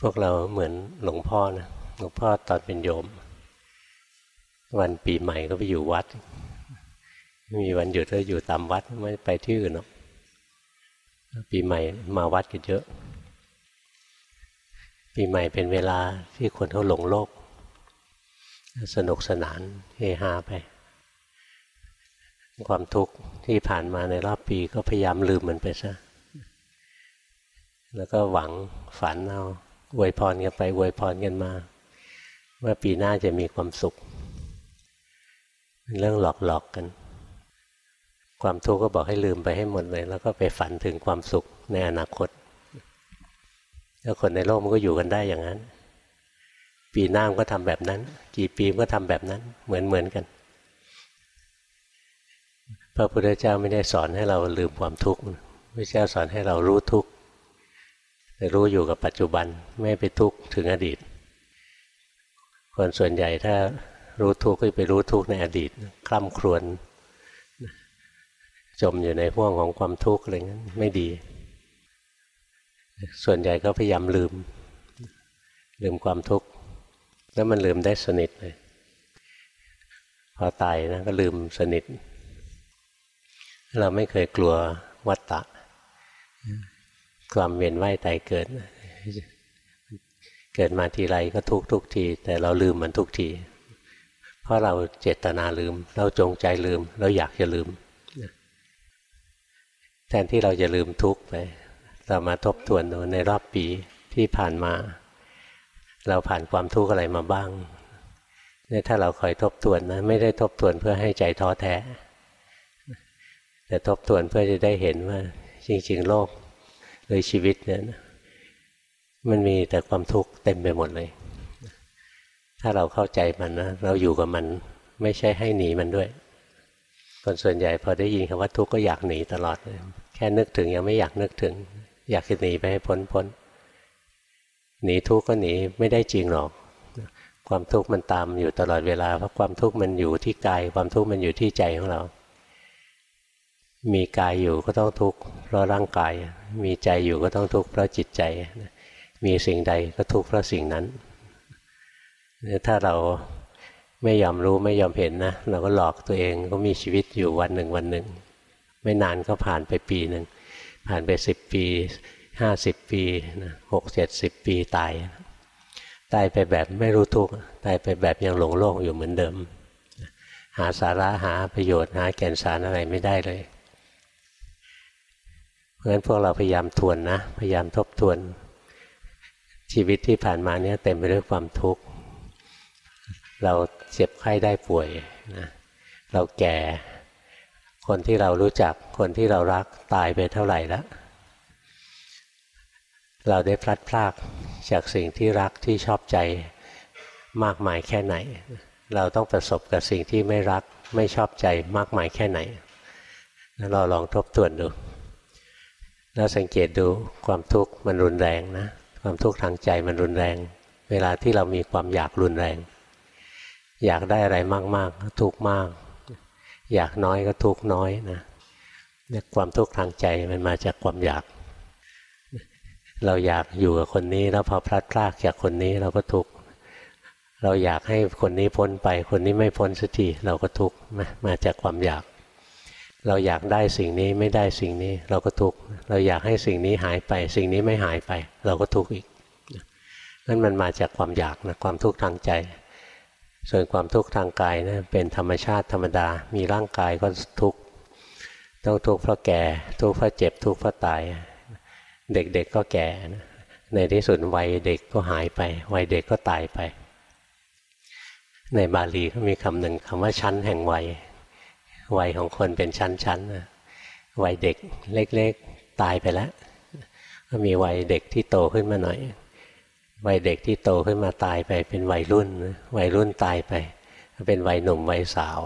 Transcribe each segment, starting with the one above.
พวกเราเหมือนหลวงพ่อนะหลวงพ่อตอนเป็นโยม วันปีใหม่ก็ไปอยู่วัดไม่มีวันหยุดก็อยู่ตามวัดไม่ไปที่อื่นหรอกปีใหม่มาวัดกันเยอะ ปีใหม่เป็นเวลาที่คนเขาหลงโลก สนุกสนานเฮฮาไป ความทุกข์ที่ผ่านมาในรอบปีก็พยายามลืมมันไปซะแล้วก็หวังฝันเอา อวยพรกันไปอวยพรกันมา ว่าปีหน้าจะมีความสุขเป็นเรื่องหลอกๆกกัน ความทุกข์ก็บอกให้ลืมไปให้หมดเลย แล้วก็ไปฝันถึงความสุขในอนาคต แล้วคนในโลกมันก็อยู่กันได้อย่างนั้น ปีหน้ามันก็ทำแบบนั้น กี่ปีมันก็ทำแบบนั้น เหมือนเหมือนกัน พระพุทธเจ้าไม่ได้สอนให้เราลืมความทุกข์พระเจ้าสอนให้เรารู้ทุกข์ รู้อยู่กับปัจจุบันไม่ไปทุกข์ถึงอดีต คนส่วนใหญ่ถ้ารู้ทุกข์ก็ไปรู้ทุกข์ในอดีตคล่ำครวญจมอยู่ในห่วงของความทุกข์อะไรนั้นไม่ดี ส่วนใหญ่ก็พยายามลืม ลืมความทุกข์แล้วมันลืมได้สนิทเลยพอตายนะก็ลืมสนิท เราไม่เคยกลัววัฏฏะ ความเวียนว่ายตายเกิด เกิดมาทีไรก็ทุกทุกที แต่เราลืมมันทุกที เพราะเราเจตนาลืม เราจงใจลืม เราอยากจะลืม แทนที่เราจะลืมทุกไป เรามาทบทวนดูในรอบปีที่ผ่านมา เราผ่านความทุกข์อะไรมาบ้างเนี่ยถ้าเราคอยทบทวนนะไม่ได้ทบทวนเพื่อให้ใจท้อแท้ แต่ทบทวนเพื่อจะได้เห็นว่าจริง ๆ โลก เลยชีวิตเนี่ยมันมีแต่ความทุกข์เต็มไปหมดเลย ถ้าเราเข้าใจมันนะเราอยู่กับมันไม่ใช่ให้หนีมันด้วย คนส่วนใหญ่พอได้ยินคำว่าทุกข์ก็อยากหนีตลอดเลยแค่นึกถึงยังไม่อยากนึกถึง อยากจะหนีไปให้พ้นพ้นหนีทุกข์ก็หนีไม่ได้จริงหรอก ความทุกข์มันตามอยู่ตลอดเวลาเพราะความทุกข์มันอยู่ที่กาย ความทุกข์มันอยู่ที่ใจของเรา มีกายอยู่ก็ต้องทุกข์เพราะร่างกาย มีใจอยู่ก็ต้องทุกข์เพราะจิตใจ มีสิ่งใดก็ทุกข์เพราะสิ่งนั้น ถ้าเราไม่ยอมรู้ไม่ยอมเห็นนะ เราก็หลอกตัวเองก็มีชีวิตอยู่วันหนึ่งวันหนึ่ง ไม่นานก็ผ่านไปปีหนึ่ง ผ่านไปสิบปีห้าสิบปีหกเจ็ดสิบปีตาย ตายไปแบบไม่รู้ทุกข์ตายไปแบบยังหลงโลกอยู่เหมือนเดิม หาสาระหาประโยชน์หาแก่นสารอะไรไม่ได้เลย ราะฉะนั้นพวกเราพยายามทวนนะ พยายามทบทวน ชีวิตที่ผ่านมาเนี้ยเต็มไปด้วยความทุกข์ เราเจ็บไข้ได้ป่วยนะเราแก่ คนที่เรารู้จัก คนที่เรารักตายไปเท่าไหร่แล้ว เราได้พลัดพรากจากสิ่งที่รักที่ชอบใจมากมายแค่ไหน เราต้องประสบกับสิ่งที่ไม่รักไม่ชอบใจมากมายแค่ไหนเราลองทบทวนดู แล้วสังเกตดูความทุกข์มันรุนแรงนะความทุกข์ทางใจมันรุนแรง เวลาที่เรามีความอยากรุนแรง อยากได้อะไรมากๆก็ทุกข์มาก อยากน้อยก็ทุกข์น้อยนะเนี่ยความทุกข์ทางใจมันมาจากความอยาก เราอยากอยู่กับคนนี้แล้วพอพลัดพรากจากคนนี้เราก็ทุกข์เราอยากให้คนนี้พ้นไป คนนี้ไม่พ้นสักทีเราก็ทุกข์มาจากความอยาก เราอยากได้สิ่งนี้ไม่ได้สิ่งนี้ เราก็ทุกข์เราอยากให้สิ่งนี้หายไป สิ่งนี้ไม่หายไป เราก็ทุกข์อีกนั่นมันมาจากความอยากนะความทุกข์ทางใจ ส่วนความทุกข์ทางกายนะเป็นธรรมชาติธรรมดา มีร่างกายก็ทุกข์ต้องทุกข์เพราะแก่ ทุกข์เพราะเจ็บทุกข์เพราะตาย เด็กๆก็แก่ในที่สุดวัยเด็กก็หายไปวัยเด็กก็ตายไป ในบาลีก็มีคำหนึ่งคำว่าชั้นแห่งวัย วัยของคนเป็นชั้นๆนะวัยเด็กเล็กๆตายไปแล้วก็มีวัยเด็กที่โตขึ้นมาหน่อย วัยเด็กที่โตขึ้นมาตายไป เป็นวัยรุ่น วัยรุ่นตายไป เป็นวัยหนุ่มวัยสาว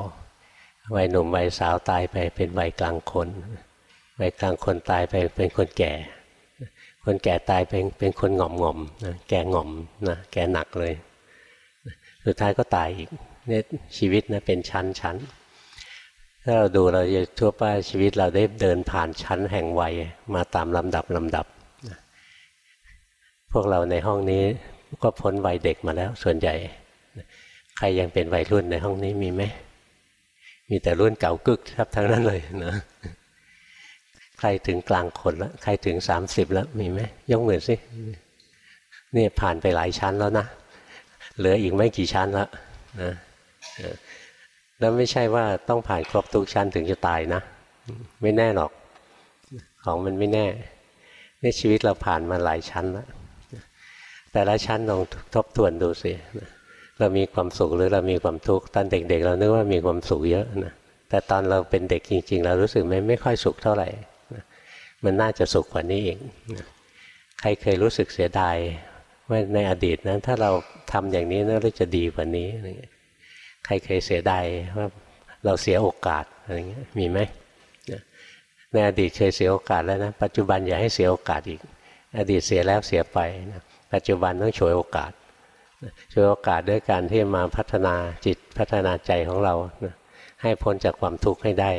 วัยหนุ่มวัยสาวตายไป เป็นวัยกลางคน วัยกลางคนตายไปเป็นคนแก่ คนแก่ตายเป็นเป็นคนหง่อมหง่อมนะแก่หง่อมนะแก่หนักเลย สุดท้ายก็ตายอีกเนี่ยชีวิตนะเป็นชั้นชั้น ถ้าเราดูเราจะทั่วไปชีวิตเราได้เดินผ่านชั้นแห่งวัยมาตามลำดับลำดับ พวกเราในห้องนี้ก็พ้นวัยเด็กมาแล้วส่วนใหญ่ ใครยังเป็นวัยรุ่นในห้องนี้มีไหม มีแต่รุ่นเก่ากึกครับทั้งนั้นเลยนะใครถึงกลางคนแล้วใครถึงสามสิบแล้วมีไหมยกมือสินี่ผ่านไปหลายชั้นแล้วนะ เหลืออีกไม่กี่ชั้นแล้วนะ แล้วไม่ใช่ว่าต้องผ่านครบทุกชั้นถึงจะตายนะ ไม่แน่หรอก ของมันไม่แน่นี่ชีวิตเราผ่านมาหลายชั้นแล้วแต่ละชั้นลองทบทวนดูสิเรามีความสุขหรือเรามีความทุกข์ตอนเด็ก ๆ เรานึกว่ามีความสุขเยอะนะแต่ตอนเราเป็นเด็กจริง ๆ เรารู้สึกไม่ไม่ค่อยสุขเท่าไหร่มันน่าจะสุขกว่านี้เองใครเคยรู้สึกเสียดายว่าในอดีตนั้นถ้าเราทำอย่างนี้น่าจะดีกว่านี้ใครเคยเสียดายว่าเราเสียโอกาสอะไรเงี้ยมีไหมในอดีตเคยเสียโอกาสแล้วนะปัจจุบันอย่าให้เสียโอกาสอีก อดีตเสียแล้วเสียไปนะปัจจุบันต้องฉวยโอกาสฉวยโอกาสด้วยการที่มาพัฒนาจิตพัฒนาใจของเรานะให้พ้นจากความทุกข์ให้ได้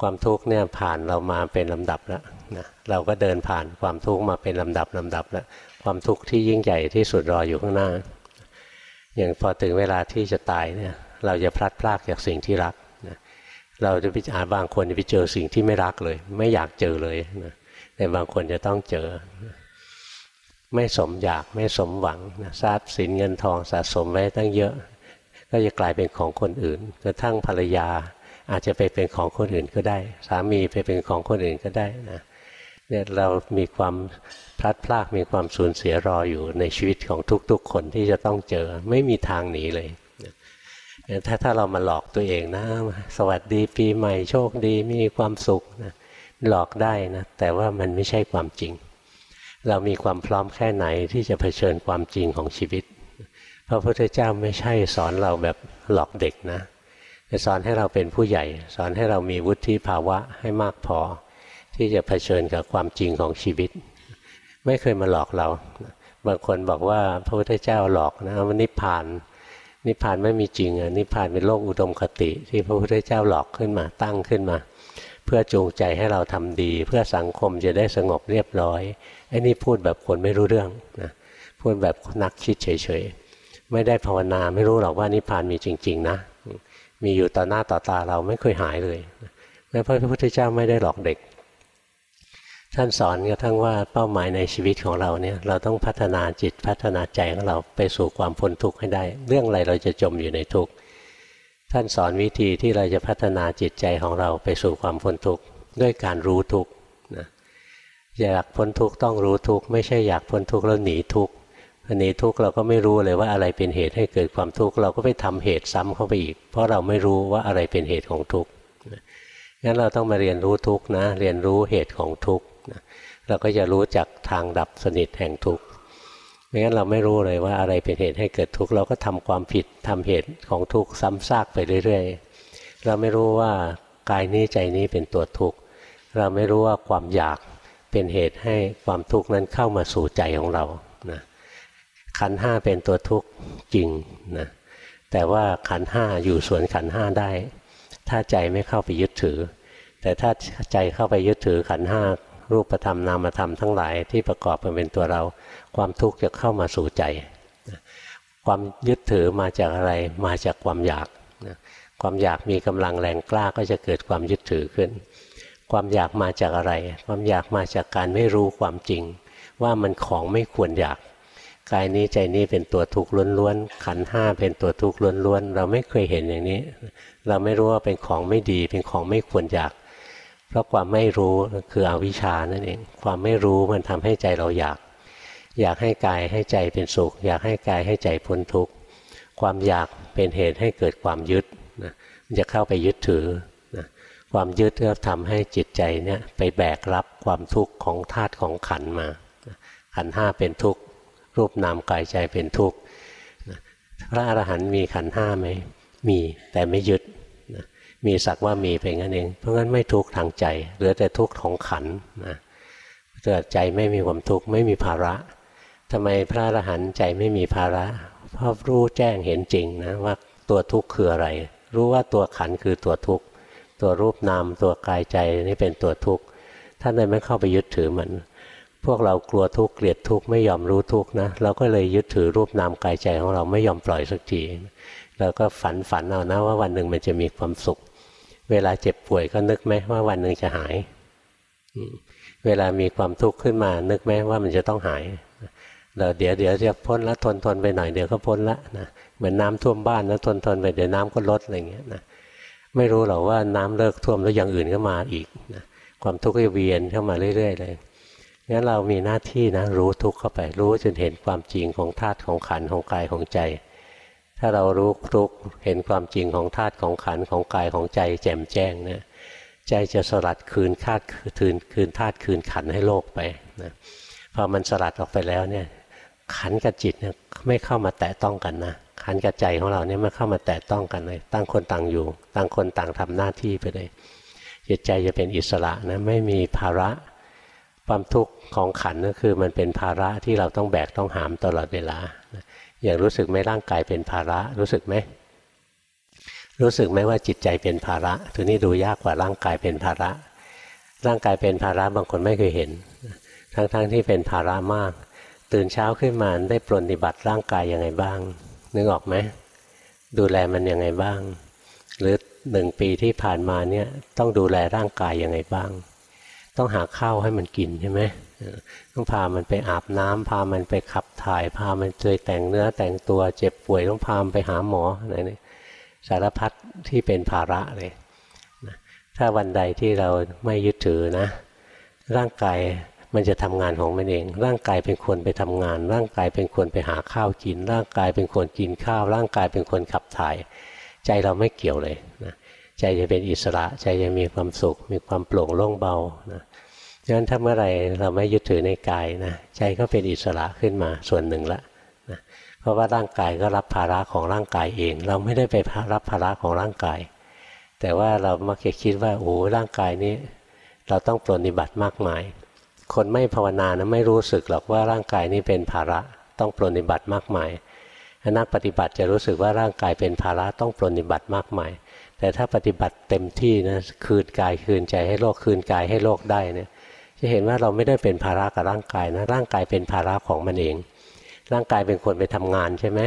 ความทุกข์เนี่ยผ่านเรามาเป็นลำดับแล้วนะเราก็เดินผ่านความทุกข์มาเป็นลำดับลำดับแล้วความทุกข์ที่ยิ่งใหญ่ที่สุดรออยู่ข้างหน้า อย่างพอถึงเวลาที่จะตายเนี่ยเราจะพลัดพรากจากสิ่งที่รักนะเราจะพิจารณาบางคนจะไปเจอสิ่งที่ไม่รักเลย ไม่อยากเจอเลยนะแต่บางคนจะต้องเจอ ไม่สมอยากไม่สมหวังนะทรัพย์สินเงินทองสะสมไว้ตั้งเยอะ ก็จะกลายเป็นของคนอื่นกระทั่งภรรยาอาจจะไปเป็นของคนอื่นก็ได้ สามีไปเป็นของคนอื่นก็ได้นะ เนี่ยเรามีความพลัดพรากมีความสูญเสียรออยู่ในชีวิตของทุก ๆ คนที่จะต้องเจอไม่มีทางหนีเลยถ้าถ้าเรามาหลอกตัวเองนะ สวัสดีปีใหม่โชคดีมีความสุขนะหลอกได้นะ แต่ว่ามันไม่ใช่ความจริง เรามีความพร้อมแค่ไหนที่จะเผชิญความจริงของชีวิตพระพุทธเจ้าไม่ใช่สอนเราแบบหลอกเด็กนะสอนให้เราเป็นผู้ใหญ่ สอนให้เรามีวุฒิภาวะให้มากพอ ที่จะเผชิญกับความจริงของชีวิต ไม่เคยมาหลอกเรา บางคนบอกว่าพระพุทธเจ้าหลอกนะว่านิพพาน นิพพานไม่มีจริงอะนิพพานเป็นโลกอุดมคติ ที่พระพุทธเจ้าหลอกขึ้นมาตั้งขึ้นมา เพื่อจูงใจให้เราทำดี เพื่อสังคมจะได้สงบเรียบร้อยไอ้นี่พูดแบบคนไม่รู้เรื่องนะพูดแบบนักคิดเฉยๆไม่ได้ภาวนาไม่รู้หรอกว่านิพพานมีจริง ๆ นะ มีอยู่ต่อหน้าต่อตาเราไม่เคยหายเลยแม้พระพุทธเจ้าไม่ได้หลอกเด็ก ท่านสอนกระทั่งว่าเป้าหมายในชีวิตของเราเนี่ยเราต้องพัฒนาจิตพัฒนาใจของเราไปสู่ความพ้นทุกข์ให้ได้ เรื่องอะไรเราจะจมอยู่ในทุกข์ท่านสอนวิธีที่เราจะพัฒนาจิตใจของเราไปสู่ความพ้นทุกข์ด้วยการรู้ทุกข์นะอยากพ้นทุกข์ต้องรู้ทุกข์ไม่ใช่อยากพ้นทุกข์แล้วหนีทุกข์อันนี้ทุกข์เราก็ไม่รู้เลยว่าอะไรเป็นเหตุให้เกิดความทุกข์เราก็ไปทำเหตุซ้ำเข้าไปอีก เพราะเราไม่รู้ว่าอะไรเป็นเหตุของทุกข์งั้นเราต้องมาเรียนรู้ทุกข์นะเรียนรู้เหตุของทุกข์ เราก็จะรู้จักทางดับสนิทแห่งทุกข์ไม่งั้นเราไม่รู้เลยว่าอะไรเป็นเหตุให้เกิดทุกข์เราก็ทำความผิดทำเหตุของทุกข์ซ้ำซากไปเรื่อยๆ เราไม่รู้ว่ากายนี้ใจนี้เป็นตัวทุกข์เราไม่รู้ว่าความอยากเป็นเหตุให้ความทุกข์นั้นเข้ามาสู่ใจของเรานะขันห้าเป็นตัวทุกข์จริงนะแต่ว่าขันห้าอยู่ส่วนขันห้าได้ ถ้าใจไม่เข้าไปยึดถือ แต่ถ้าใจเข้าไปยึดถือขันห้า รูปธรรมนามธรรมทั้งหลายที่ประกอบกันเป็นตัวเรา ความทุกข์จะเข้ามาสู่ใจ ความยึดถือมาจากอะไรมาจากความอยากความอยากมีกำลังแรงกล้าก็จะเกิดความยึดถือขึ้น ความอยากมาจากอะไร ความอยากมาจากการไม่รู้ความจริง ว่ามันของไม่ควรอยากกายนี้ใจนี้เป็นตัวทุกข์ล้วนๆ ขันห้าเป็นตัวทุกข์ล้วนๆ เราไม่เคยเห็นอย่างนี้ เราไม่รู้ว่าเป็นของไม่ดี เป็นของไม่ควรอยาก เพราะความไม่รู้คืออวิชชานั่นเอง ความไม่รู้มันทำให้ใจเราอยาก อยากให้กายให้ใจเป็นสุข อยากให้กายให้ใจพ้นทุกข์ ความอยากเป็นเหตุให้เกิดความยึดนะมันจะเข้าไปยึดถือนะความยึดก็ทำให้จิตใจเนี่ยไปแบกรับความทุกข์ของธาตุของขันมาขันห้าเป็นทุกข์ รูปนามกายใจเป็นทุกข์พระอรหันต์มีขันห้าไหมมีแต่ไม่ยึด มีสักว่ามีเพียงนั้นเอง เพราะงั้นไม่ทุกข์ทางใจ เหลือแต่ทุกข์ของขันนะเกิดใจไม่มีความทุกข์ไม่มีภาระทำไมพระอรหันต์ใจไม่มีภาระเพราะรู้แจ้งเห็นจริงนะว่าตัวทุกข์คืออะไร รู้ว่าตัวขันคือตัวทุกข์ตัวรูปนามตัวกายใจนี่เป็นตัวทุกข์ท่านเลยไม่เข้าไปยึดถือมันพวกเรากลัวทุกข์เกลียดทุกข์ไม่ยอมรู้ทุกข์นะเราก็เลยยึดถือรูปนามกายใจของเราไม่ยอมปล่อยสักทีเราก็ฝันฝันเอานะว่าวันหนึ่งมันจะมีความสุข เวลาเจ็บป่วยก็นึกไหมว่าวันหนึ่งจะหาย เวลามีความทุกข์ขึ้นมา นึกไหมว่ามันจะต้องหายเราเดี๋ยวเดี๋ยวจะพ้นแล้วทนทนไปหน่อยเดี๋ยวก็พ้นละนะเหมือนน้าท่วมบ้านแล้วทนทนไปเดี๋ยวน้ำก็ลดอะไรเงี้ยนะไม่รู้หรอกว่าน้ำเลิกท่วมแล้วอย่างอื่นก็มาอีกนะความทุกข์ก็เวียนเข้ามาเรื่อย ๆ เลยงั้นเรามีหน้าที่นะรู้ทุกข์เข้าไปรู้จนเห็นความจริงของธาตุของขันของกายของใจ ถ้าเรารู้ทุกเห็นความจริงของธาตุของขันของกายของใจ แจ่มแจ้งเนี่ยใจจะสลัดคืนธาตุคืนคืนธาตุคืนขันให้โลกไปนะพอมันสลัดออกไปแล้วเนี่ยขันกับจิตเนี่ยไม่เข้ามาแตะต้องกันนะขันกับใจของเราเนี่ยไม่เข้ามาแตะต้องกันเลยตั้งคนต่างอยู่ต่างคนต่างทำหน้าที่ไปเลยจิตใจจะเป็นอิสระนะไม่มีภาระความทุกข์ของขันก็คือมันเป็นภาระที่เราต้องแบกต้องหามตลอดเวลา อย่างรู้สึกไหมร่างกายเป็นภาระ รู้สึกไหมรู้สึกไหมว่าจิตใจเป็นภาระทีนี้ดูยากกว่าร่างกายเป็นภาระ ร่างกายเป็นภาระบางคนไม่เคยเห็น ทั้งๆทที่เป็นภาระมาก ตื่นเช้าขึ้นมาได้ปรนนิบัติร่างกายยังไงบ้าง นึกออกไหมดูแลมันยังไงบ้าง หรือหนึ่งปีที่ผ่านมาเนี่ยต้องดูแลร่างกายยังไงบ้าง ต้องหาข้าวให้มันกินใช่ไหมต้องพามันไปอาบน้ำพามันไปขับถ่าย พามันเจยแต่งเนื้อแต่งตัวเจ็บป่วยต้องพามันไปหาหมออะไรนี่สารพัดที่เป็นภาระเลยถ้าวันใดที่เราไม่ยึดถือนะ ร่างกายมันจะทำงานของมันเอง ร่างกายเป็นคนไปทำงาน ร่างกายเป็นคนไปหาข้าวกิน ร่างกายเป็นคนกินข้าว ร่างกายเป็นคนขับถ่าย ใจเราไม่เกี่ยวเลยนะ ใจจะเป็นอิสระใจจะมีความสุข มีความโปร่งโล่งเบานะดังนั้นถ้าเมื่อไรเราไม่ยึดถือในกายนะใจก็เป็นอิสระขึ้นมาส่วนหนึ่งละเพราะว่าร่างกายก็รับภาระของร่างกายเอง เราไม่ได้ไปรับภาระของร่างกาย แต่ว่าเรามักจะคิดว่าโอ้ร่างกายนี้ เราต้องปรนิบัติมากมาย คนไม่ภาวนานะไม่รู้สึกหรอกว่าร่างกายนี้เป็นภาระต้องปรนิบัติมากมายนักปฏิบัติจะรู้สึกว่าร่างกายเป็นภาระต้องปรนิบัติมากมาย แต่ถ้าปฏิบัติเต็มที่นะคืนกายคืนใจให้โลกคืนกายให้โลกได้เนี่ยจะเห็นว่าเราไม่ได้เป็นภาระกับร่างกายนะร่างกายเป็นภาระของมันเอง ร่างกายเป็นคนไปทำงานใช่ไหม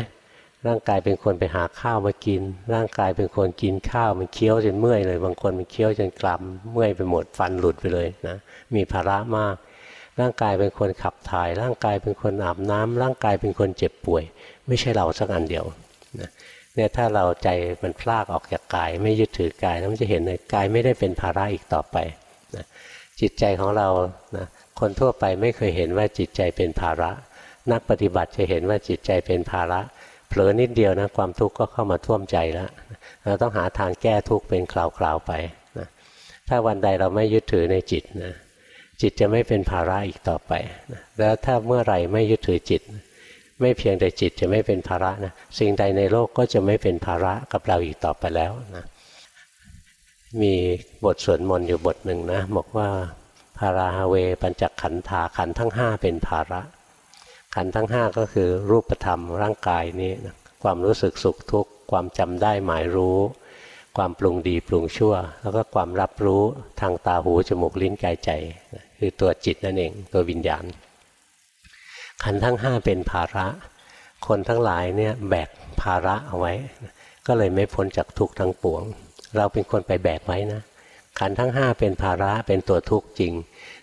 ร่างกายเป็นคนไปหาข้าวมากิน ร่างกายเป็นคนกินข้าวมันเคี้ยวจนเมื่อยเลย บางคนมันเคี้ยวจนกลับเมื่อยไปหมดฟันหลุดไปเลยนะมีภาระมาก ร่างกายเป็นคนขับถ่าย ร่างกายเป็นคนอาบน้ำร่างกายเป็นคนเจ็บป่วย ไม่ใช่เราสักอันเดียว เนี่ยถ้าเราใจมันพลากออกจากกาย ไม่ยึดถือกายแล้วมันจะเห็นเลยกายไม่ได้เป็นภาระอีกต่อไปนะจิตใจของเรานะคนทั่วไปไม่เคยเห็นว่าจิตใจเป็นภาระ นักปฏิบัติจะเห็นว่าจิตใจเป็นภาระ เผลอนิดเดียวนะความทุกข์ก็เข้ามาท่วมใจแล้วเราต้องหาทางแก้ทุกข์เป็นคราวๆไปนะถ้าวันใดเราไม่ยึดถือในจิตนะจิตจะไม่เป็นภาระอีกต่อไปนะแล้วถ้าเมื่อไหร่ไม่ยึดถือจิต ไม่เพียงแต่จิตจะไม่เป็นภาระนะสิ่งใดในโลกก็จะไม่เป็นภาระกับเราอีกต่อไปแล้วนะมีบทสวดมนต์อยู่บทหนึ่งนะบอกว่าภาราฮาเว ปัญจขันธาขันทั้งห้าเป็นภาระ ขันทั้งห้าก็คือรูปธรรมร่างกายนี้ความรู้สึกสุขทุกข์ความจำได้หมายรู้ ความปรุงดีปรุงชั่ว แล้วก็ความรับรู้ทางตาหูจมูกลิ้นกายใจ คือตัวจิตนั่นเองตัววิญญาณ ขันทั้งห้าเป็นภาระ คนทั้งหลายเนี่ยแบกภาระเอาไว้ ก็เลยไม่พ้นจากทุกข์ทั้งปวง เราเป็นคนไปแบกไว้นะ ขันทั้งห้าเป็นภาระเป็นตัวทุกข์จริง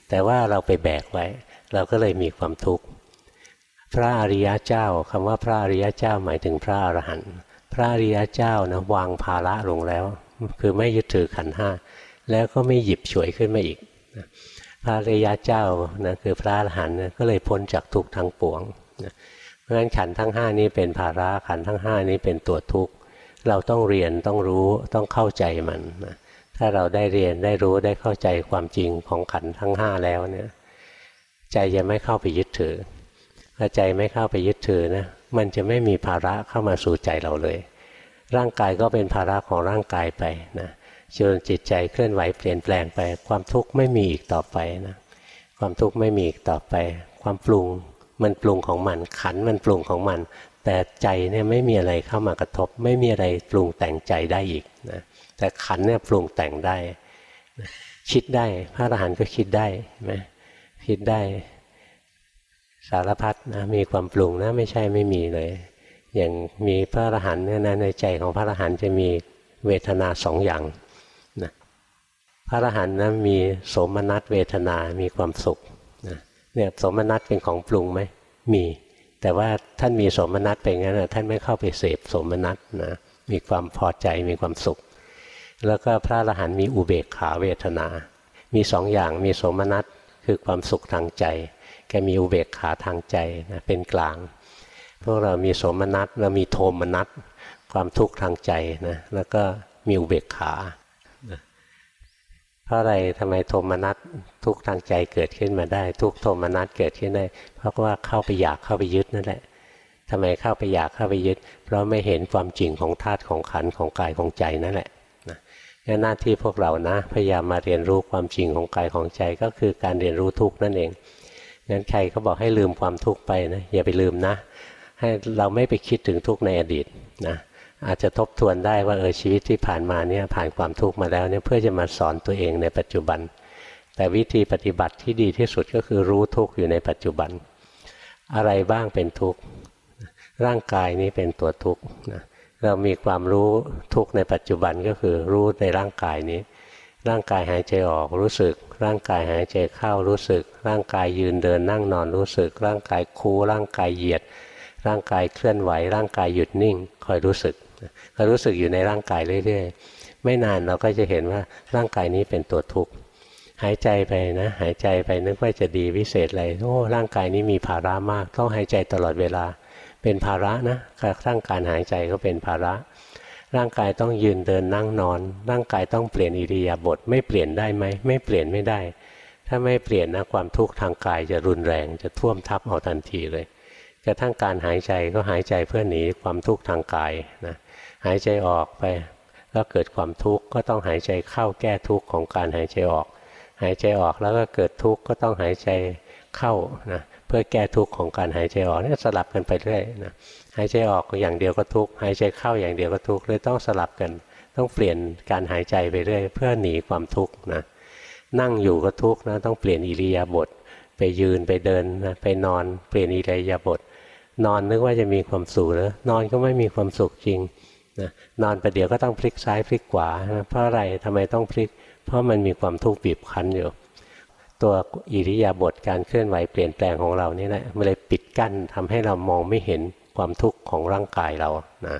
แต่ว่าเราไปแบกไว้ เราก็เลยมีความทุกข์ พระอริยเจ้าคำว่าพระอริยเจ้าหมายถึงพระอรหันต์พระอริยเจ้านะวางภาระลงแล้ว คือไม่ยึดถือขันห้าแล้วก็ไม่หยิบฉวยขึ้นมาอีก พระริยเจ้านะคือพระอรหันต์ก็เลยพ้นจากทุกข์ทั้งปวงเพราะฉะนั้นขันทั้งห้านี้เป็นภาระขันทั้งห้านี้เป็นตัวทุกข์เราต้องเรียนต้องรู้ต้องเข้าใจมันนะถ้าเราได้เรียนได้รู้ได้เข้าใจความจริงของขันทั้งห้าแล้วเนี่ยใจจะไม่เข้าไปยึดถือถ้าใจไม่เข้าไปยึดถือนะมันจะไม่มีภาระเข้ามาสู่ใจเราเลย ร่างกายก็เป็นภาระของร่างกายไปนะ จนจิตใจเคลื่อนไหวเปลี่ยนแปลงไป ความทุกข์ไม่มีอีกต่อไปนะความทุกข์ไม่มีอีกต่อไป ความปรุงมันปรุงของมันขันมันปรุงของมัน แต่ใจเนี่ยไม่มีอะไรเข้ามากระทบ ไม่มีอะไรปรุงแต่งใจได้อีกนะแต่ขันเนี่ยปรุงแต่งได้ คิดได้พระอรหันต์ก็คิดได้ไหมคิดได้สารพัดนะมีความปรุงนะไม่ใช่ไม่มีเลย อย่างมีพระอรหันต์เนี่ยนะในใจของพระอรหันต์จะมีเวทนาสองอย่าง พระอรหันต์นะมีสมนัสเวทนา มีความสุขนะเนี่ยสมนัสเป็นของปรุงไหมมี แต่ว่าท่านมีสมนัสเป็นงั้นนะท่านไม่เข้าไปเสพสมนัสนะมีความพอใจมีความสุข แล้วก็พระอรหันต์มีอุเบกขาเวทนา มีสองอย่างมีสมนัสคือความสุขทางใจแกมีอุเบกขาทางใจนะเป็นกลาง พวกเรามีสมนัสเรามีโทมนัสความทุกข์ทางใจนะแล้วก็มีอุเบกขา เพราะอะไรทำไมโทมนัสทุกทางใจเกิดขึ้นมาได้ ทุกโทมนัสเกิดขึ้นได้ เพราะว่าเข้าไปอยากเข้าไปยึดนั่นแหละทำไมเข้าไปอยากเข้าไปยึด เพราะไม่เห็นความจริงของธาตุของขันของกายของใจนั่นแหละนะหน้าที่พวกเรานะ พยายามมาเรียนรู้ความจริงของกายของใจก็คือการเรียนรู้ทุกนั่นเองงั้นใครเขาบอกให้ลืมความทุกข์ไปนะอย่าไปลืมนะ ให้เราไม่ไปคิดถึงทุกข์ในอดีตนะ อาจจะทบทวนได้ว่าเออชีวิตที่ผ่านมาเนี่ยผ่านความทุกข์มาแล้วเนี่ยเพื่อจะมาสอนตัวเองในปัจจุบัน แต่วิธีปฏิบัติที่ดีที่สุดก็คือรู้ทุกข์อยู่ในปัจจุบัน อะไรบ้างเป็นทุกข์ร่างกายนี้เป็นตัวทุกข์นะเรามีความรู้ทุกข์ในปัจจุบันก็คือรู้ในร่างกายนี้ ร่างกายหายใจออกรู้สึก ร่างกายหายใจเข้ารู้สึก ร่างกายยืนเดินนั่งนอนรู้สึก ร่างกายคูร่างกายเหยียด ร่างกายเคลื่อนไหว ร่างกายหยุดนิ่งคอยรู้สึก คอยรู้สึกอยู่ในร่างกายเรื่อยๆ ไม่นานเราก็จะเห็นว่าร่างกายนี้เป็นตัวทุกข์ หายใจไปนะ หายใจไปนึกว่าจะดีวิเศษอะไรโอ้ร่างกายนี้มีภาระมาก ต้องหายใจตลอดเวลา เป็นภาระนะกระทั่งการหายใจก็เป็นภาระ ร่างกายต้องยืนเดินนั่งนอน ร่างกายต้องเปลี่ยนอิริยาบถไม่เปลี่ยนได้ไหมไม่เปลี่ยนไม่ได้ ถ้าไม่เปลี่ยนนะความทุกข์ทางกายจะรุนแรงจะท่วมทับเอาทันทีเลยกระทั่งการหายใจก็หายใจเพื่อหนีความทุกข์ทางกายนะ หายใจออกไปก็เกิดความทุกข์ก็ต้องหายใจเข้าแก้ทุกข์ของการหายใจออก หายใจออกแล้วก็เกิดทุกข์ก็ต้องหายใจเข้านะเพื่อแก้ทุกข์ของการหายใจออกนี่สลับกันไปเรื่อยนะหายใจออกอย่างเดียวก็ทุกข์หายใจเข้าอย่างเดียวก็ทุกข์เลยต้องสลับกัน ต้องเปลี่ยนการหายใจไปเรื่อยเพื่อหนีความทุกข์นะนั่งอยู่ก็ทุกข์นะต้องเปลี่ยนอิริยาบถไปยืนไปเดินนะไปนอนเปลี่ยนอิริยาบถนอนนึกว่าจะมีความสุขแล้วนอนก็ไม่มีความสุขจริง นะนอนไปเดี๋ยวก็ต้องพลิกซ้ายพลิกขวาเพราะอะไรทำไมต้องพลิก เพราะมันมีความทุกข์บีบคั้นอยู่ ตัวอิริยาบถการเคลื่อนไหวเปลี่ยนแปลงของเรานี่แหละมันเลยปิดกั้นทำให้เรามองไม่เห็นความทุกข์ของร่างกายเรานะ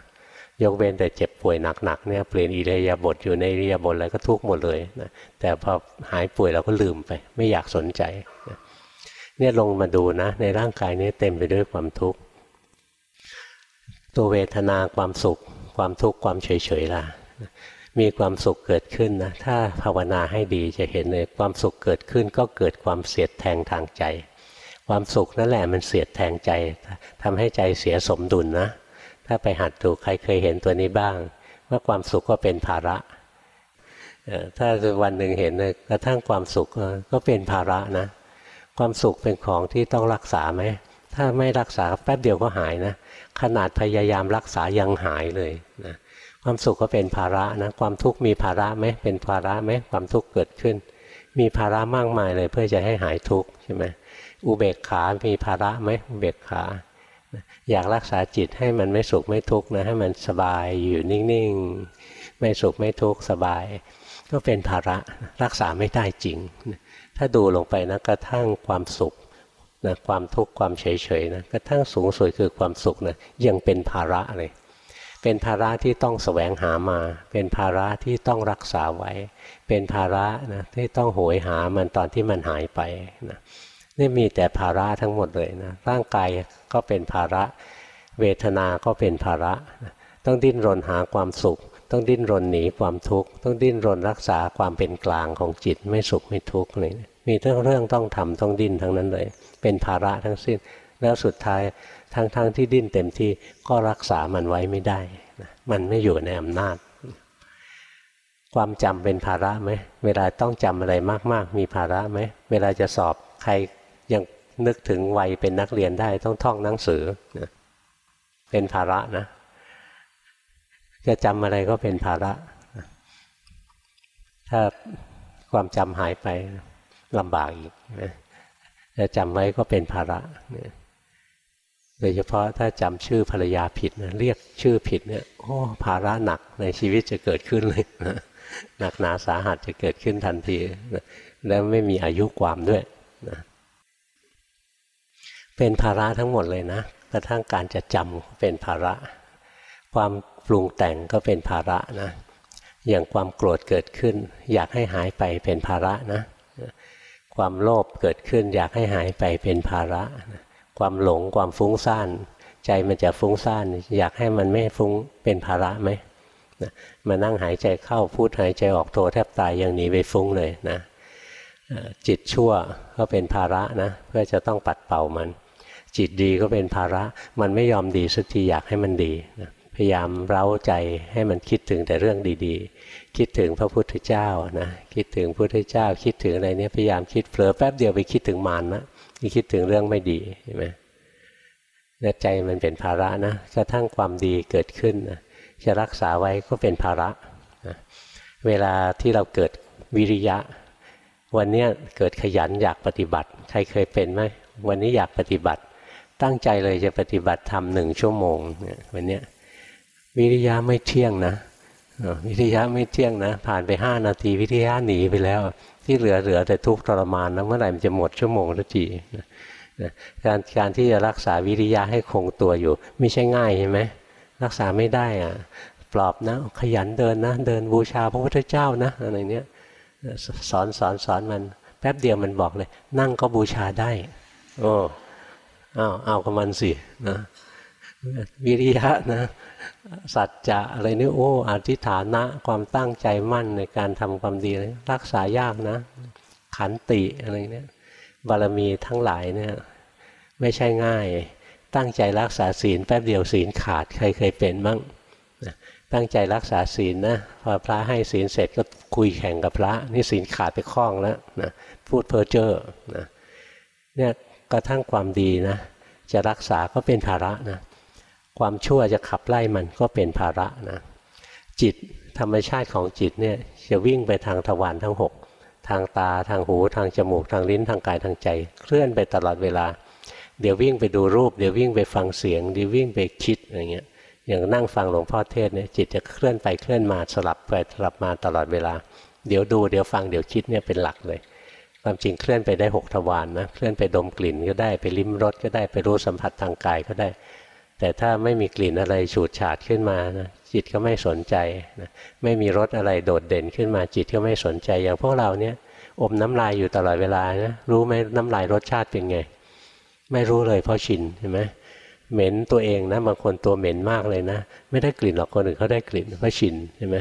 ยกเว้นแต่เจ็บป่วยหนักๆเนี่ยเปลี่ยนอิริยาบถอยู่ในอิริยาบถอะไรก็ทุกข์หมดเลยนะแต่พอหายป่วยเราก็ลืมไป ไม่อยากสนใจนะเนี่ยลงมาดูนะ ในร่างกายนี้เต็มไปด้วยความทุกข์ตัวเวทนาความสุข ความทุกข์ความเฉยๆล่ะ มีความสุขเกิดขึ้นนะ ถ้าภาวนาให้ดีจะเห็นเลยความสุขเกิดขึ้นก็เกิดความเสียดแทงทางใจ ความสุขนั่นแหละมันเสียดแทงใจทำให้ใจเสียสมดุลนะ ถ้าไปหัดดูใครเคยเห็นตัวนี้บ้าง ว่าความสุขก็เป็นภาระ ถ้าวันหนึ่งเห็นเลยกระทั่งความสุขก็เป็นภาระนะ ความสุขเป็นของที่ต้องรักษาไหม ถ้าไม่รักษาแป๊บเดียวก็หายนะ ขนาดพยายามรักษายังหายเลยนะความสุขก็เป็นภาระนะความทุกข์มีภาระไหมเป็นภาระไหมความทุกข์เกิดขึ้น มีภาระมากมายเลยเพื่อจะให้หายทุกข์ใช่ไหมอุเบกขามีภาระไหมอุเบกขาอยากรักษาจิตให้มันไม่สุขไม่ทุกข์นะให้มันสบายอยู่นิ่งๆ ไม่สุขไม่ทุกข์สบาย ก็เป็นภาระรักษาไม่ได้จริง ถ้าดูลงไปนะกระทั่งความสุข นะความทุกข์ความเฉยๆนะกระทั่งสูงสุดคือความสุขนะยังเป็นภาระเลยเป็นภาระที่ต้องแสวงหามา เป็นภาระที่ต้องรักษาไว้ เป็นภาระนะที่ต้องโหยหามันตอนที่มันหายไปนะนี่มีแต่ภาระทั้งหมดเลยนะร่างกายก็เป็นภาระ เวทนาก็เป็นภาระนะต้องดิ้นรนหาความสุข ต้องดิ้นรนหนีความทุกข์ต้องดิ้นรนรักษาความเป็นกลางของจิตไม่สุขไม่ทุกข์เลยมีทั้งเรื่องต้องทำต้องดิ้นทั้งนั้นเลย เป็นภาระทั้งสิ้น แล้วสุดท้ายทั้งๆทที่ดิ้นเต็มที่ก็รักษามันไว้ไม่ได้นะมันไม่อยู่ในอำนาจ ความจำเป็นภาระไหมเวลาต้องจำอะไรมากๆ มีภาระไหมเวลาจะสอบใครยังนึกถึงวัยเป็นนักเรียนได้ต้องท่องหนังสือนะเป็นภาระนะ จะจำอะไรก็เป็นภาระ ถ้าความจำหายไปลำบากอีกนะ จะจำไว้ก็เป็นภาระโดยเฉพาะถ้าจำชื่อภรรยาผิดนะเรียกชื่อผิดเนี่ยโอ้ภาระหนักในชีวิตจะเกิดขึ้นเลยนะหนักหนาสาหัสจะเกิดขึ้นทันทีนะแล้วไม่มีอายุความด้วยนะเป็นภาระทั้งหมดเลยนะกระทั่งการจะจำเป็นภาระ ความปรุงแต่งก็เป็นภาระนะอย่างความโกรธเกิดขึ้น อยากให้หายไปเป็นภาระนะ ความโลภเกิดขึ้นอยากให้หายไปเป็นภาระ ความหลงความฟุ้งซ่านใจมันจะฟุ้งซ่านอยากให้มันไม่ฟุ้งเป็นภาระไหมมานั่งหายใจเข้าพูดหายใจออกโทแทบตายยังหนีไปฟุ้งเลยนะจิตชั่วก็เป็นภาระนะเพื่อจะต้องปัดเป่ามัน จิตดีก็เป็นภาระมันไม่ยอมดีสักทีอยากให้มันดีนะพยายามเร้าใจให้มันคิดถึงแต่เรื่องดีๆ คิดถึงพระพุทธเจ้านะคิดถึงพระพุทธเจ้า คิดถึงอะไรเนี้ยพยายามคิดเผลอแป๊บเดียวไปคิดถึงมารนะนี่คิดถึงเรื่องไม่ดีเห็นไหมใจมันเป็นภาระนะกระทั่งความดีเกิดขึ้นนะจะรักษาไว้ก็เป็นภาระนะเวลาที่เราเกิดวิริยะ วันนี้เกิดขยันอยากปฏิบัติ ใครเคยเป็นไหมวันนี้อยากปฏิบัติ ตั้งใจเลยจะปฏิบัติทำหนึ่งชั่วโมงเนี่ยวันนี้วิริยะไม่เที่ยงนะ วิริยะไม่เที่ยงนะ ผ่านไปห้านาทีวิริยะหนีไปแล้ว ที่เหลือเหลือแต่ทุกข์ทรมานนะเมื่อไหร่มันจะหมดชั่วโมงละทีการการที่จะรักษาวิริยะให้คงตัวอยู่ ไม่ใช่ง่ายใช่ไหมรักษาไม่ได้อะปลอบนะขยันเดินนะ เดินบูชาพระพุทธเจ้านะอะไรเนี้ยสอนสอนสอนมันแป๊บเดียวมันบอกเลย นั่งก็บูชาได้ โอ้เอาเอากับมันสินะวิริยะนะ สัจจะอะไรนี่โอ้อธิฐานะความตั้งใจมั่นในการทำความดีรักษายากนะ ขันติอะไรเนี่ยบารมีทั้งหลายเนี่ยไม่ใช่ง่าย ตั้งใจรักษาศีลแป๊บเดียวศีลขาดใครเคยเป็นบ้างตั้งใจรักษาศีลนะพอพระให้ศีลเสร็จก็คุยแข่งกับพระนี่ศีลขาดไปคล้องแล้วนะพูดเพ้อเจ้อนะเนี่ยกระทั่งความดีนะจะรักษาก็เป็นภาระนะ ความชั่วจะขับไล่มันก็เป็นภาระนะจิตธรรมชาติของจิตเนี่ยจะวิ่งไปทางทวารทั้งหกทางตาทางหูทางจมูกทางลิ้นทางกายทางใจ เคลื่อนไปตลอดเวลา เดี๋ยววิ่งไปดูรูป เดี๋ยววิ่งไปฟังเสียง เดี๋ยววิ่งไปคิดอะไรเงี้ยอย่างนั่งฟังหลวงพ่อเทศเนี่ยจิตจะเคลื่อนไปเคลื่อนมาสลับไปสลับมาตลอดเวลา เดี๋ยวดูเดี๋ยวฟังเดี๋ยวคิดเนี่ยเป็นหลักเลย ความจริงเคลื่อนไปได้หกทวารนนะเคลื่อนไปดมกลิ่นก็ได้ไปลิ้มรสก็ได้ไปรู้สัมผัสทางกายก็ได้ แต่ถ้าไม่มีกลิ่นอะไรฉูดฉาดขึ้นมานะจิตก็ไม่สนใจนะไม่มีรสอะไรโดดเด่นขึ้นมาจิตก็ไม่สนใจ อย่างพวกเราเนี่ยอมน้ำลายอยู่ตลอดเวลานะรู้ไหมน้ำลายรสชาติเป็นไง ไม่รู้เลยเพราะชินเห็นไหมเหม็นตัวเองนะบางคนตัวเหม็นมากเลยนะ ไม่ได้กลิ่นหรอกคนอื่นเขาได้กลิ่นเพราะชินใช่ไหม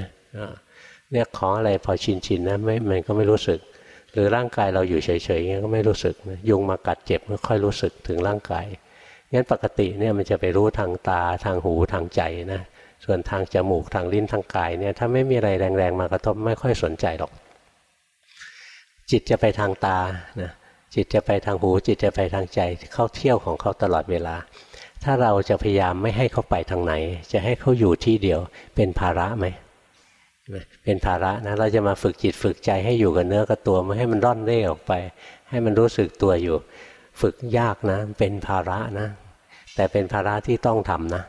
เนี่ยของอะไรพอชินชินนะไม่มันก็ไม่รู้สึก หรือร่างกายเราอยู่เฉยๆก็ไม่รู้สึกยุงมากัดเจ็บก็ค่อยรู้สึกถึงร่างกาย งั้นปกติเนี่ยมันจะไปรู้ทางตาทางหูทางใจนะส่วนทางจมูกทางลิ้นทางกายเนี่ยถ้าไม่มีอะไรแรงๆมากระทบไม่ค่อยสนใจหรอก จิตจะไปทางตานะจิตจะไปทางหู จิตจะไปทางใจเข้าเที่ยวของเขาตลอดเวลา ถ้าเราจะพยายามไม่ให้เขาไปทางไหน จะให้เขาอยู่ที่เดียวเป็นภาระไหมเป็นภาระนะเราจะมาฝึกจิตฝึกใจให้อยู่กับเนื้อกับตัวไม่ให้มันร่อนเร่ออกไป ให้มันรู้สึกตัวอยู่ ฝึกยากนะ เป็นภาระนะ แต่เป็นภาระที่ต้องทำนะ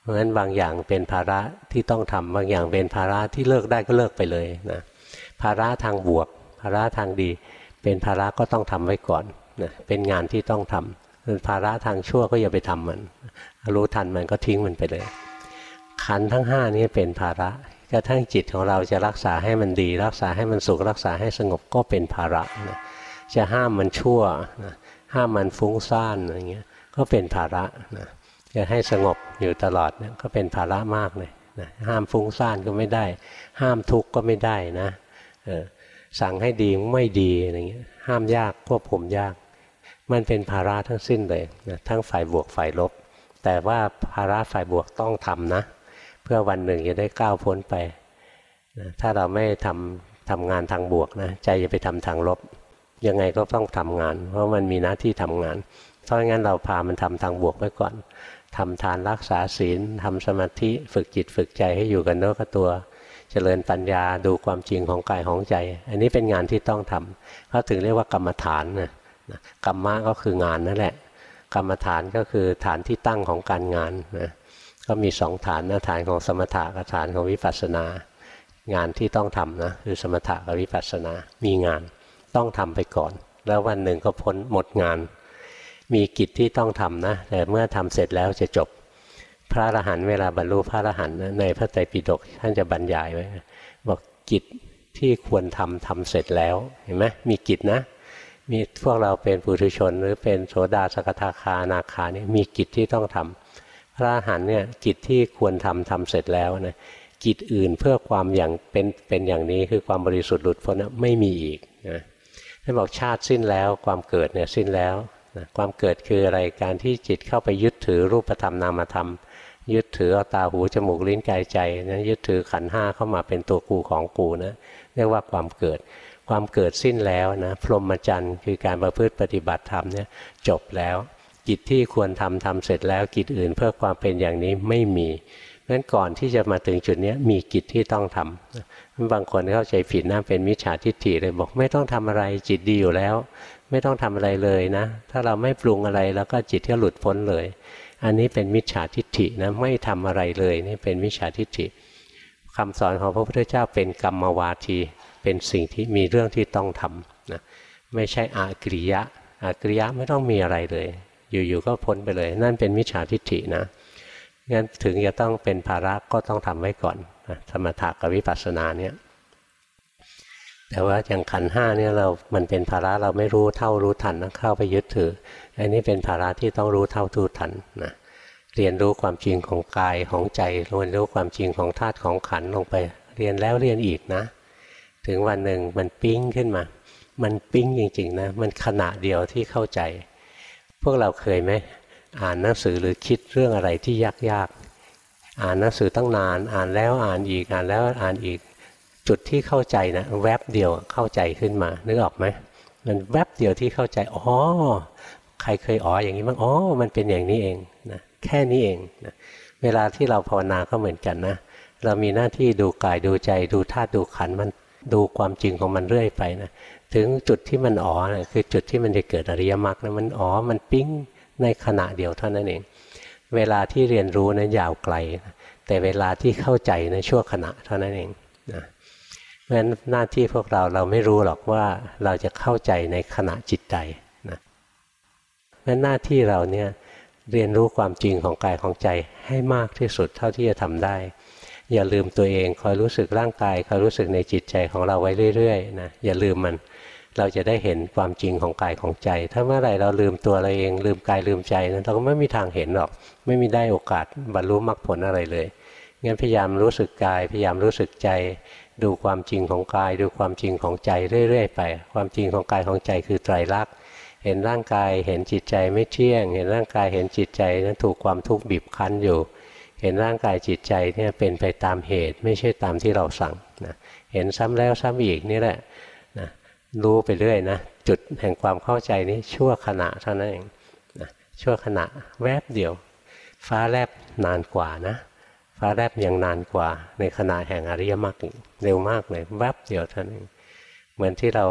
เพราะฉะนั้นบางอย่างเป็นภาระที่ต้องทำบางอย่างเป็นภาระที่เลิกได้ก็เลิกไปเลยนะภาระทางบวก ภาระทางดี เป็นภาระก็ต้องทำไว้ก่อนนะเป็นงานที่ต้องทำเป็นภาระทางชั่วก็อย่าไปทำมัน รู้ทันมันก็ทิ้งมันไปเลย ขันทั้งห้านี้เป็นภาระกระทั่งจิตของเราจะรักษาให้มันดี รักษาให้มันสุขรักษาให้สงบก็เป็นภาระนะจะห้ามมันชั่วนะ ห้ามมันฟุ้งซ่านอะไรเงี้ยก็เป็นภาระนะจะให้สงบอยู่ตลอดเนี่ยก็เป็นภาระมากเลยนะห้ามฟุ้งซ่านก็ไม่ได้ ห้ามทุกข์ก็ไม่ได้นะสั่งให้ดีไม่ดีอะไรเงี้ยห้ามยากควบคุมยาก มันเป็นภาระทั้งสิ้นเลยนะทั้งฝ่ายบวกฝ่ายลบ แต่ว่าภาระฝ่ายบวกต้องทำนะ เพื่อวันหนึ่งจะได้ก้าวพ้นไปนะถ้าเราไม่ทำทำงานทางบวกนะใจจะไปทำทางลบ ยังไงก็ต้องทำงาน เพราะมันมีหน้าที่ทำงาน เพราะงั้นเราพามันทำทางบวกไว้ก่อนทำทานรักษาศีลทำสมาธิฝึกจิตฝึกใจให้อยู่กันเนื้อกับตัว เจริญปัญญาดูความจริงของกายของใจ อันนี้เป็นงานที่ต้องทำเขาถึงเรียกว่ากรรมฐานนะกรรมะก็คืองานนั่นแหละ กรรมฐานก็คือฐานที่ตั้งของการงานนะก็มีสองฐานนะฐานของสมถะกับฐานของวิปัสสนา งานที่ต้องทำนะคือสมถะกับวิปัสสนา มีงาน ต้องทำไปก่อน แล้ววันหนึ่งก็พ้นหมดงาน มีกิจที่ต้องทำนะ แต่เมื่อทำเสร็จแล้วจะจบ พระอรหันต์เวลาบรรลุพระอรหันต์ในพระไตรปิฎกท่านจะบรรยายไว้บอกกิจที่ควรทำทำเสร็จแล้วเห็นไหมมีกิจนะ มีพวกเราเป็นปุถุชน หรือเป็นโสดาสกทาคานาคาเนี่ยมีกิจที่ต้องทำพระอรหันต์เนี่ยกิจที่ควรทำทำเสร็จแล้วนะกิจอื่นเพื่อความอย่างเป็นเป็นอย่างนี้คือความบริสุทธิ์หลุดพ้นไม่มีอีกนะ ท่านบอกชาติสิ้นแล้วความเกิดเนี่ยสิ้นแล้วนะความเกิดคืออะไรการที่จิตเข้าไปยึดถือรูปธรรมนามธรรม ยึดถือเอาตาหูจมูกลิ้นกายใจนะยึดถือขันห้าเข้ามาเป็นตัวกูของกูนะเรียกว่าความเกิด ความเกิดสิ้นแล้วนะพรหมจรรย์คือการประพฤติปฏิบัติธรรมเนี่ยจบแล้ว กิจที่ควรทำทำเสร็จแล้วกิจอื่นเพื่อความเป็นอย่างนี้ไม่มี เพราะฉะนั้นก่อนที่จะมาถึงจุดนี้มีกิจที่ต้องทำบางคนเข้าใจผิดนะเป็นมิจฉาทิฏฐิเลยบอกไม่ต้องทำอะไรจิตดีอยู่แล้ว ไม่ต้องทำอะไรเลยนะ ถ้าเราไม่ปรุงอะไรแล้วก็จิตที่หลุดพ้นเลย อันนี้เป็นมิจฉาทิฏฐินะไม่ทำอะไรเลยนี่เป็นมิจฉาทิฏฐิคำสอนของพระพุทธเจ้าเป็นกรรมวาที เป็นสิ่งที่มีเรื่องที่ต้องทำนะไม่ใช่อากริยะอากริยะไม่ต้องมีอะไรเลย อยู่ๆก็พ้นไปเลย นั่นเป็นมิจฉาทิฏฐินะ งั้นถึงจะต้องเป็นภาระก็ต้องทำไว้ก่อนนะธรรมถะกับวิปัสสนาเนี่ย แต่ว่าอย่างขันห้าเนี่ยเรา มันเป็นภาระเราไม่รู้เท่ารู้ทันนะเข้าไปยึดถือ อันนี้เป็นภาระที่ต้องรู้เท่ารู้ทันนะเรียนรู้ความจริงของกายของใจเรียนรู้ความจริงของธาตุของขันลงไป เรียนแล้วเรียนอีกนะ ถึงวันหนึ่งมันปิ้งขึ้นมา มันปิ้งจริงๆนะ มันขณะเดียวที่เข้าใจ พวกเราเคยไหม อ่านหนังสือหรือคิดเรื่องอะไรที่ยากๆ อ่านหนังสือตั้งนาน อ่านแล้วอ่านอีกอ่านแล้วอ่านอีกจุดที่เข้าใจนะแวบเดียวเข้าใจขึ้นมานึกออกไหมมันแวบเดียวที่เข้าใจอ๋อใครเคยอ๋ออย่างนี้บ้างอ๋อมันเป็นอย่างนี้เองนะแค่นี้เองนะเวลาที่เราภาวนาก็เหมือนกันนะเรามีหน้าที่ดูกายดูใจ ดูธาตุดูขันมันดูความจริงของมันเรื่อยไปนะถึงจุดที่มันอ๋อนะคือจุดที่มันจะเกิดอริยมรรคนะมันอ๋อมันปิ้ง ในขณะเดียวเท่านั้นเอง เวลาที่เรียนรู้นั้นยาวไกล แต่เวลาที่เข้าใจในชั่วขณะเท่านั้นเองนะเพราะฉะนั้นหน้าที่พวกเราเราไม่รู้หรอกว่าเราจะเข้าใจในขณะจิตใจนะเพราะหน้าที่เราเนี่ยเรียนรู้ความจริงของกายของใจให้มากที่สุดเท่าที่จะทำได้ อย่าลืมตัวเองคอยรู้สึกร่างกายคอยรู้สึกในจิตใจของเราไว้เรื่อยๆนะอย่าลืมมัน เราจะได้เห็นความจริงของกายของใจ ถ้าเมื่อไหร่เราลืมตัวเราเอง ลืมกายลืมใจนั้นเราก็ไม่มีทางเห็นหรอก ไม่มีได้โอกาสบรรลุมรรคผลอะไรเลยงั้นพยายามรู้สึกกายพยายามรู้สึกใจ ดูความจริงของกาย ดูความจริงของใจเรื่อยๆไป ความจริงของกายของใจคือไตรลักษณ์เห็นร่างกายเห็นจิตใจไม่เที่ยง เห็นร่างกายเห็นจิตใจนั้นถูกความทุกข์บีบคั้นอยู่ เห็นร่างกายจิตใจเนี่ยเป็นไปตามเหตุไม่ใช่ตามที่เราสั่งนะเห็นซ้ำแล้วซ้ำอีกนี่แหละ รู้ไปเรื่อยนะจุดแห่งความเข้าใจนี้ชั่วขณะเท่านั้นเองนะชั่วขณะแวบเดียว ฟ้าแลบนานกว่านะ ฟ้าแลบยังนานกว่า ในขณะแห่งอริยมรรคเร็วมากเลยแวบเดียวเท่านั้นเหมือนที่เรา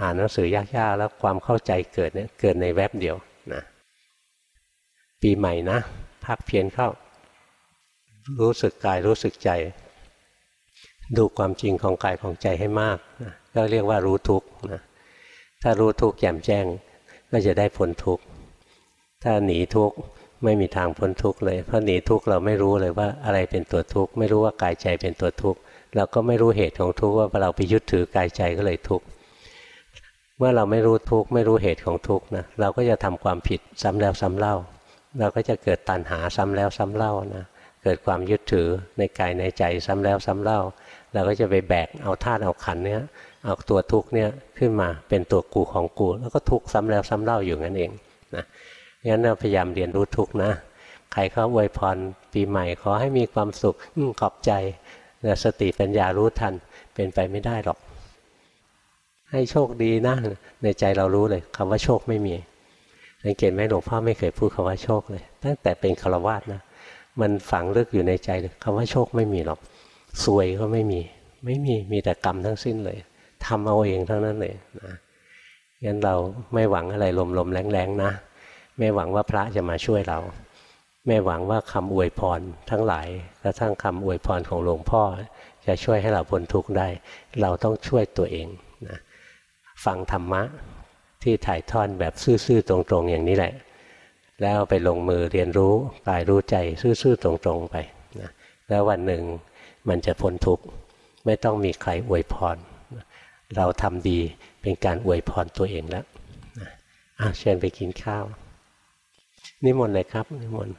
อ่านหนังสือยากๆแล้วความเข้าใจเกิดเนี่ยเกิดในแวบเดียวนะปีใหม่นะพักเพียนเข้า รู้สึกกายรู้สึกใจ ดูความจริงของกายของใจให้มากนะก็เรียกว่ารู้ทุกข์นะถ้ารู้ทุกข์แจ่มแจ้งก็จะได้พ้นทุกข์ถ้าหนีทุกข์ไม่มีทางพ้นทุกข์เลย เพราะหนีทุกข์เราไม่รู้เลยว่าอะไรเป็นตัวทุกข์ไม่รู้ว่ากายใจเป็นตัวทุกข์เราก็ไม่รู้เหตุของทุกข์ว่าเราไปยึดถือกายใจก็เลยทุกข์เมื่อเราไม่รู้ทุกข์ไม่รู้เหตุของทุกข์นะเราก็จะทำความผิดซ้ำแล้วซ้ำเล่า เราก็จะเกิดตัณหาซ้ำแล้วซ้ำเล่านะเกิดความยึดถือในกายในใจซ้ำแล้วซ้ำเล่า เราก็จะไปแบกเอาธาตุเอาขันเนี้ยเอาตัวทุกเนี่ยขึ้นมาเป็นตัวกูของกู แล้วก็ทุกซ้ำแล้วซ้ำเล่าอยู่นั่นเองนะงั้นเราพยายามเรียนรู้ทุกนะ ใครเขาอวยพรปีใหม่ขอให้มีความสุขอขอบใจนะสติปัญญารู้ทันเป็นไปไม่ได้หรอก ให้โชคดีนะ ในใจเรารู้เลยคำว่าโชคไม่มีสังเกตไหมหลวงพ่อไม่เคยพูดคำว่าโชคเลย ตั้งแต่เป็นฆราวาสนะมันฝังลึกอยู่ในใจเลยคำว่าโชคไม่มีหรอก สวยก็ไม่มี ไม่มีมีแต่กรรมทั้งสิ้นเลยทำเอาเองทั้งนั้นเลยนะงั้นเราไม่หวังอะไรลมๆแรงๆนะ ไม่หวังว่าพระจะมาช่วยเรา ไม่หวังว่าคำอวยพรทั้งหลายกระทั่งคำอวยพรของหลวงพ่อ จะช่วยให้เราพ้นทุกข์ได้ เราต้องช่วยตัวเองนะฟังธรรมะที่ถ่ายทอดแบบซื่อๆตรงๆ อย่างนี้แหละ แล้วไปลงมือเรียนรู้กายรู้ใจซื่อๆตรงๆไปนะแล้ววันหนึ่ง มันจะพ้นทุกข์ไม่ต้องมีใครอวยพร เราทำดีเป็นการอวยพรตัวเองแล้วเชิญไปกินข้าว นิมนต์เลยครับ นิมนต์